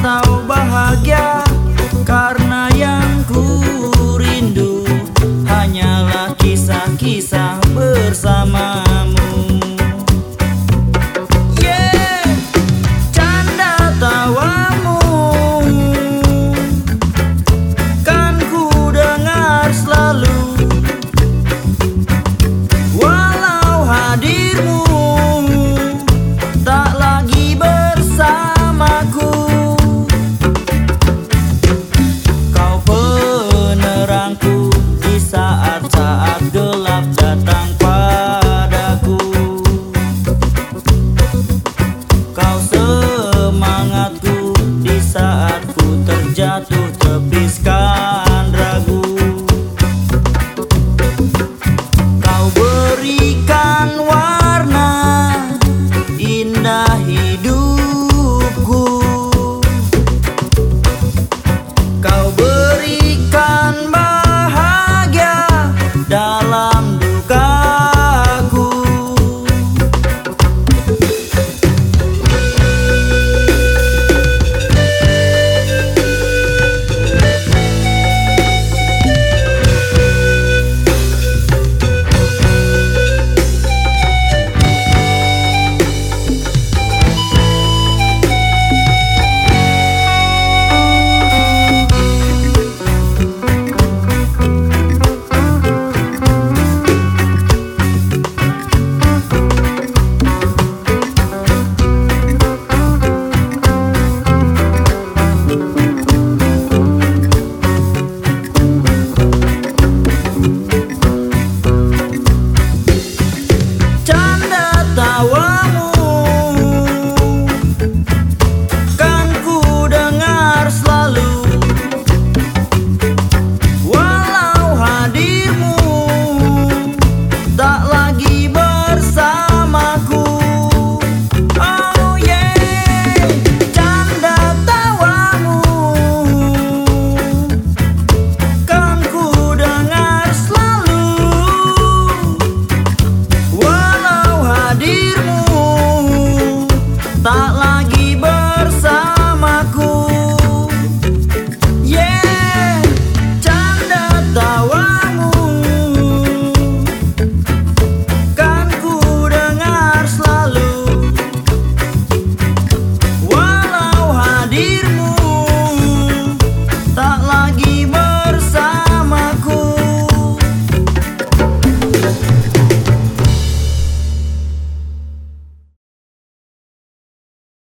Tahu bahagia Karena yang ku rindu Hanyalah kisah-kisah bersama.